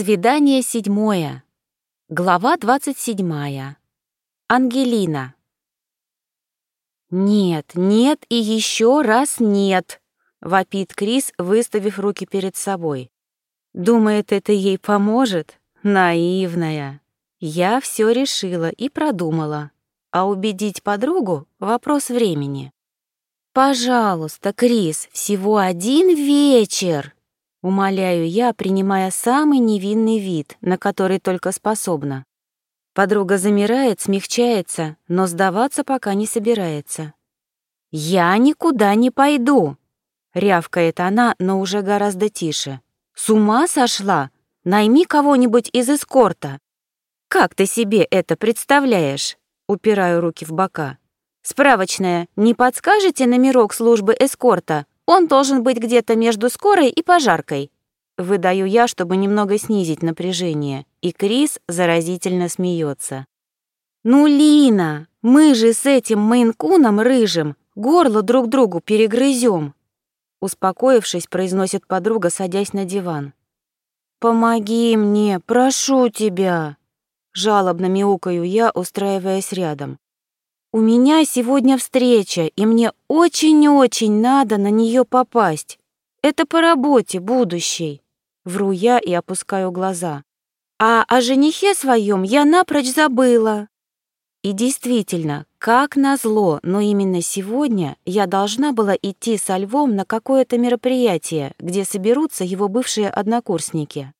Свидание седьмое. Глава двадцать седьмая. Ангелина. «Нет, нет и еще раз нет!» — вопит Крис, выставив руки перед собой. Думает, это ей поможет? Наивная. Я все решила и продумала. А убедить подругу — вопрос времени. «Пожалуйста, Крис, всего один вечер!» Умоляю я, принимая самый невинный вид, на который только способна. Подруга замирает, смягчается, но сдаваться пока не собирается. «Я никуда не пойду!» — рявкает она, но уже гораздо тише. «С ума сошла? Найми кого-нибудь из эскорта!» «Как ты себе это представляешь?» — упираю руки в бока. «Справочная, не подскажете номерок службы эскорта? Он должен быть где-то между скорой и пожаркой. Выдаю я, чтобы немного снизить напряжение, и Крис заразительно смеется. «Ну, Лина, мы же с этим мейнкуном рыжим горло друг другу перегрызем!» Успокоившись, произносит подруга, садясь на диван. «Помоги мне, прошу тебя!» Жалобно мяукаю я, устраиваясь рядом. У меня сегодня встреча, и мне очень-очень надо на нее попасть. Это по работе будущей. Вру я и опускаю глаза. А о женихе своем я напрочь забыла. И действительно, как назло, но именно сегодня я должна была идти со Львом на какое-то мероприятие, где соберутся его бывшие однокурсники.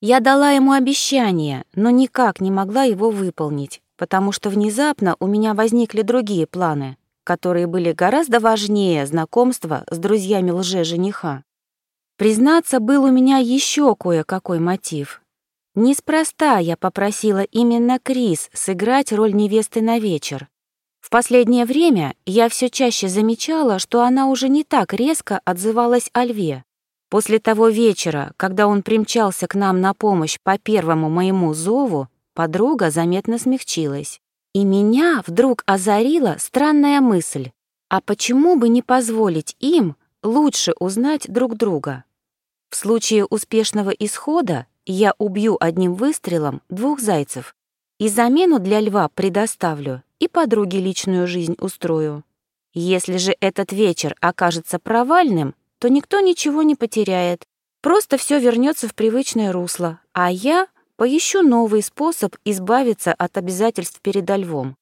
Я дала ему обещание, но никак не могла его выполнить, потому что внезапно у меня возникли другие планы, которые были гораздо важнее знакомства с друзьями лже-жениха. Признаться, был у меня еще кое-какой мотив. Неспроста я попросила именно Крис сыграть роль невесты на вечер. В последнее время я все чаще замечала, что она уже не так резко отзывалась о льве. После того вечера, когда он примчался к нам на помощь по первому моему зову, Подруга заметно смягчилась. И меня вдруг озарила странная мысль. А почему бы не позволить им лучше узнать друг друга? В случае успешного исхода я убью одним выстрелом двух зайцев. И замену для льва предоставлю, и подруге личную жизнь устрою. Если же этот вечер окажется провальным, то никто ничего не потеряет. Просто все вернется в привычное русло, а я поищу новый способ избавиться от обязательств перед львом.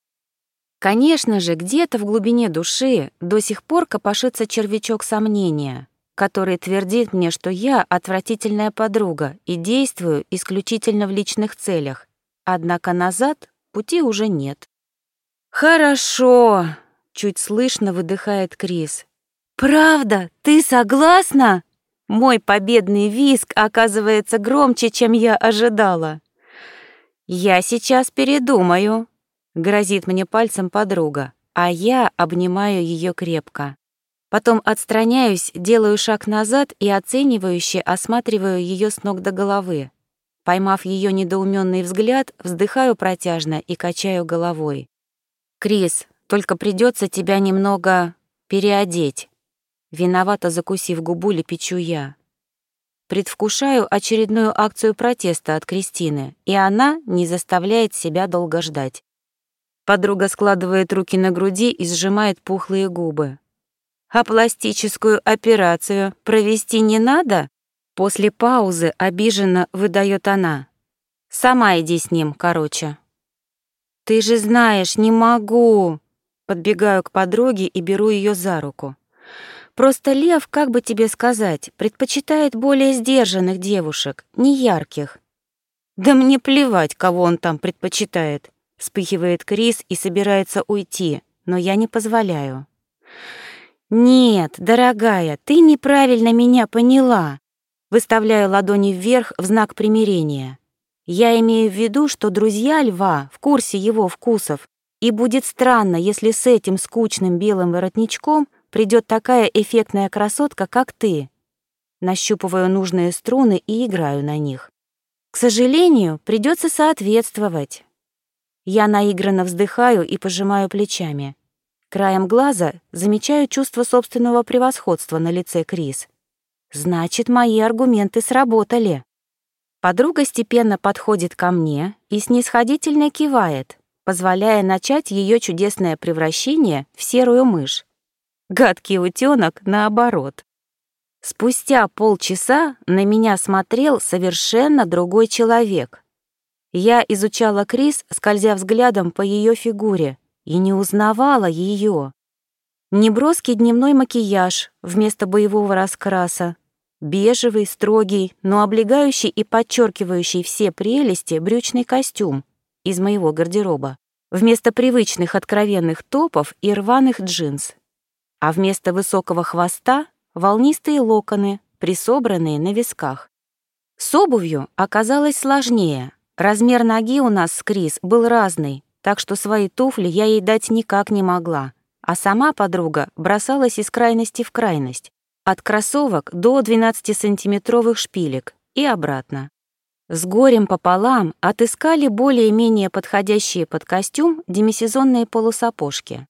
Конечно же, где-то в глубине души до сих пор копошится червячок сомнения, который твердит мне, что я отвратительная подруга и действую исключительно в личных целях. Однако назад пути уже нет. «Хорошо», — чуть слышно выдыхает Крис. «Правда? Ты согласна?» Мой победный виск оказывается громче, чем я ожидала. «Я сейчас передумаю», — грозит мне пальцем подруга, а я обнимаю ее крепко. Потом отстраняюсь, делаю шаг назад и оценивающе осматриваю ее с ног до головы. Поймав ее недоуменный взгляд, вздыхаю протяжно и качаю головой. «Крис, только придется тебя немного переодеть». Виновато закусив губу, лепечу я. Предвкушаю очередную акцию протеста от Кристины, и она не заставляет себя долго ждать. Подруга складывает руки на груди и сжимает пухлые губы. «А пластическую операцию провести не надо?» После паузы обиженно выдает она. «Сама иди с ним, короче». «Ты же знаешь, не могу!» Подбегаю к подруге и беру ее за руку. Просто Лев, как бы тебе сказать, предпочитает более сдержанных девушек, не ярких. Да мне плевать, кого он там предпочитает. Вспыхивает Крис и собирается уйти, но я не позволяю. Нет, дорогая, ты неправильно меня поняла. Выставляю ладони вверх в знак примирения. Я имею в виду, что друзья льва в курсе его вкусов, и будет странно, если с этим скучным белым воротничком придет такая эффектная красотка, как ты. Нащупываю нужные струны и играю на них. К сожалению, придется соответствовать. Я наигранно вздыхаю и пожимаю плечами. Краем глаза замечаю чувство собственного превосходства на лице Крис. Значит, мои аргументы сработали. Подруга степенно подходит ко мне и снисходительно кивает, позволяя начать ее чудесное превращение в серую мышь. Гадкий утенок наоборот. Спустя полчаса на меня смотрел совершенно другой человек. Я изучала Крис, скользя взглядом по ее фигуре, и не узнавала ее. Неброский дневной макияж вместо боевого раскраса, бежевый, строгий, но облегающий и подчеркивающий все прелести брючный костюм из моего гардероба, вместо привычных откровенных топов и рваных джинс. А вместо высокого хвоста — волнистые локоны, присобранные на висках. С обувью оказалось сложнее. Размер ноги у нас с Крис был разный, так что свои туфли я ей дать никак не могла, а сама подруга бросалась из крайности в крайность, от кроссовок до 12-сантиметровых шпилек и обратно. С горем пополам отыскали более-менее подходящие под костюм демисезонные полусапожки.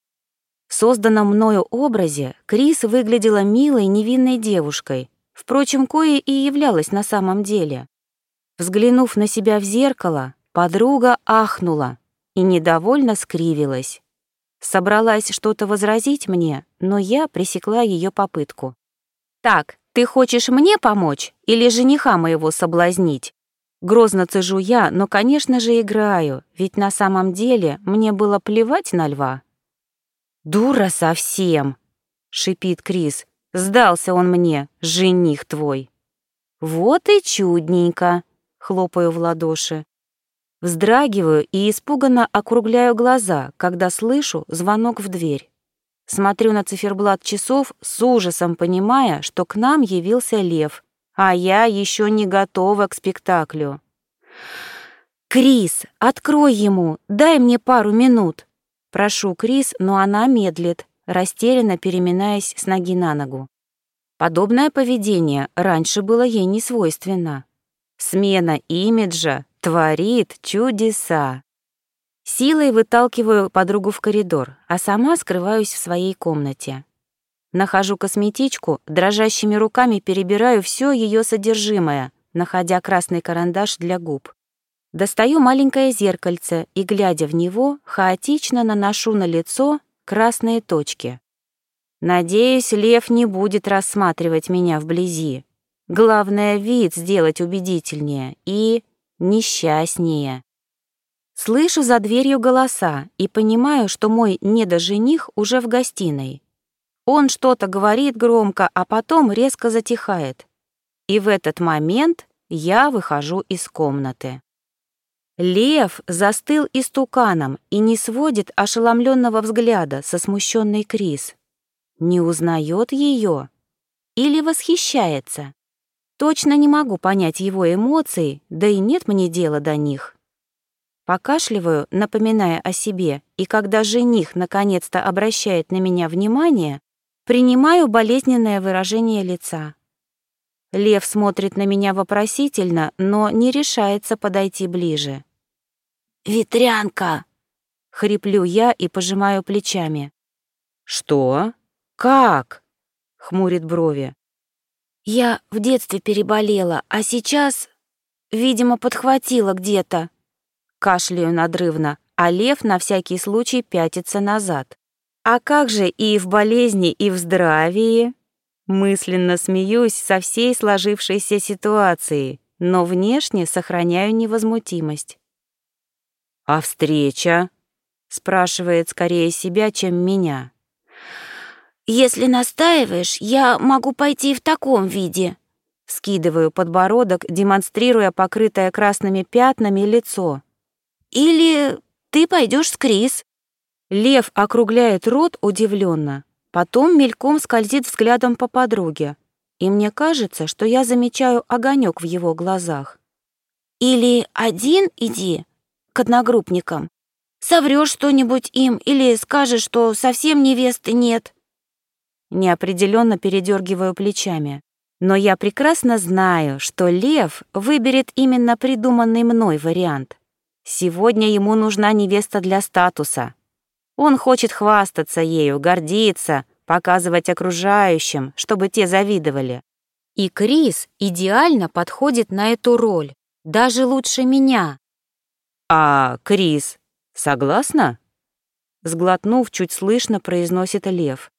Созданном мною образе Крис выглядела милой невинной девушкой, впрочем, кое и являлась на самом деле. Взглянув на себя в зеркало, подруга ахнула и недовольно скривилась. Собралась что-то возразить мне, но я пресекла ее попытку. «Так, ты хочешь мне помочь или жениха моего соблазнить?» Грозно цежу я, но, конечно же, играю, ведь на самом деле мне было плевать на льва. «Дура совсем!» — шипит Крис. «Сдался он мне, жених твой!» «Вот и чудненько!» — хлопаю в ладоши. Вздрагиваю и испуганно округляю глаза, когда слышу звонок в дверь. Смотрю на циферблат часов с ужасом, понимая, что к нам явился лев, а я еще не готова к спектаклю. «Крис, открой ему, дай мне пару минут!» Прошу Крис, но она медлит, растерянно переминаясь с ноги на ногу. Подобное поведение раньше было ей не свойственно. Смена имиджа творит чудеса. Силой выталкиваю подругу в коридор, а сама скрываюсь в своей комнате. Нахожу косметичку, дрожащими руками перебираю все ее содержимое, находя красный карандаш для губ. Достаю маленькое зеркальце и, глядя в него, хаотично наношу на лицо красные точки. Надеюсь, лев не будет рассматривать меня вблизи. Главное, вид сделать убедительнее и несчастнее. Слышу за дверью голоса и понимаю, что мой недожених уже в гостиной. Он что-то говорит громко, а потом резко затихает. И в этот момент я выхожу из комнаты. Лев застыл истуканом и не сводит ошеломленного взгляда со смущенной Крис. Не узнает ее или восхищается. Точно не могу понять его эмоций, да и нет мне дела до них. Покашливаю, напоминая о себе, и когда жених наконец-то обращает на меня внимание, принимаю болезненное выражение лица. Лев смотрит на меня вопросительно, но не решается подойти ближе. «Ветрянка!» — хриплю я и пожимаю плечами. «Что? Как?» — хмурит брови. «Я в детстве переболела, а сейчас, видимо, подхватила где-то», Кашляю надрывно, а лев на всякий случай пятится назад. А как же и в болезни, и в здравии? Мысленно смеюсь со всей сложившейся ситуации, но внешне сохраняю невозмутимость. «А встреча?» — спрашивает скорее себя, чем меня. «Если настаиваешь, я могу пойти в таком виде», Скидываю подбородок, демонстрируя покрытое красными пятнами лицо. Или ты пойдешь с Крис?» Лев округляет рот удивленно, потом мельком скользит взглядом по подруге, и мне кажется, что я замечаю огонек в его глазах. «Или один иди к одногруппникам. Соврёшь что-нибудь им или скажешь, что совсем невесты нет». Неопределенно передергиваю плечами. Но я прекрасно знаю, что Лев выберет именно придуманный мной вариант. Сегодня ему нужна невеста для статуса. Он хочет хвастаться ею, гордиться, показывать окружающим, чтобы те завидовали. И Крис идеально подходит на эту роль. Даже лучше меня. А Крис, согласна? Сглотнув, чуть слышно произносит Лев.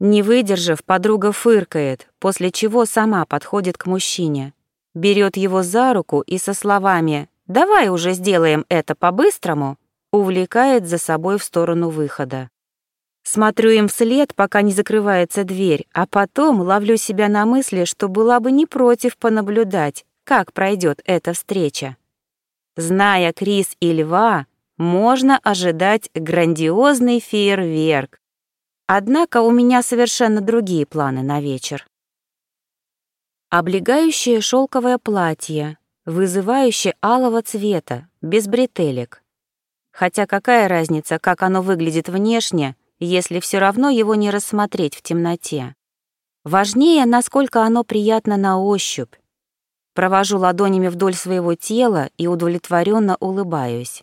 Не выдержав, подруга фыркает, после чего сама подходит к мужчине, берет его за руку и со словами «давай уже сделаем это по-быстрому» увлекает за собой в сторону выхода. Смотрю им вслед, пока не закрывается дверь, а потом ловлю себя на мысли, что была бы не против понаблюдать, как пройдет эта встреча. Зная Крис и Льва, можно ожидать грандиозный фейерверк. Однако у меня совершенно другие планы на вечер. Облегающее шелковое платье, вызывающее алого цвета, без бретелек. Хотя какая разница, как оно выглядит внешне, если все равно его не рассмотреть в темноте. Важнее, насколько оно приятно на ощупь. Провожу ладонями вдоль своего тела и удовлетворенно улыбаюсь.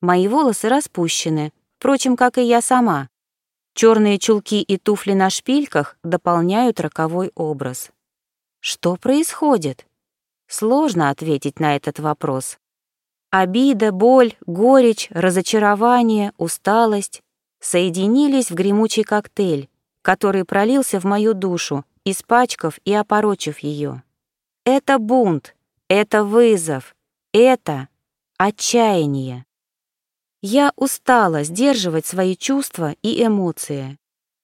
Мои волосы распущены, впрочем, как и я сама. Черные чулки и туфли на шпильках дополняют роковой образ. Что происходит? Сложно ответить на этот вопрос. Обида, боль, горечь, разочарование, усталость соединились в гремучий коктейль, который пролился в мою душу, испачкав и опорочив ее. Это бунт, это вызов, это отчаяние. Я устала сдерживать свои чувства и эмоции.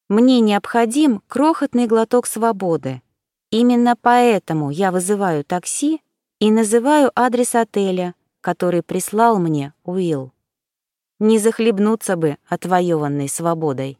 Мне необходим крохотный глоток свободы. Именно поэтому я вызываю такси и называю адрес отеля, который прислал мне Уилл не захлебнуться бы отвоеванной свободой.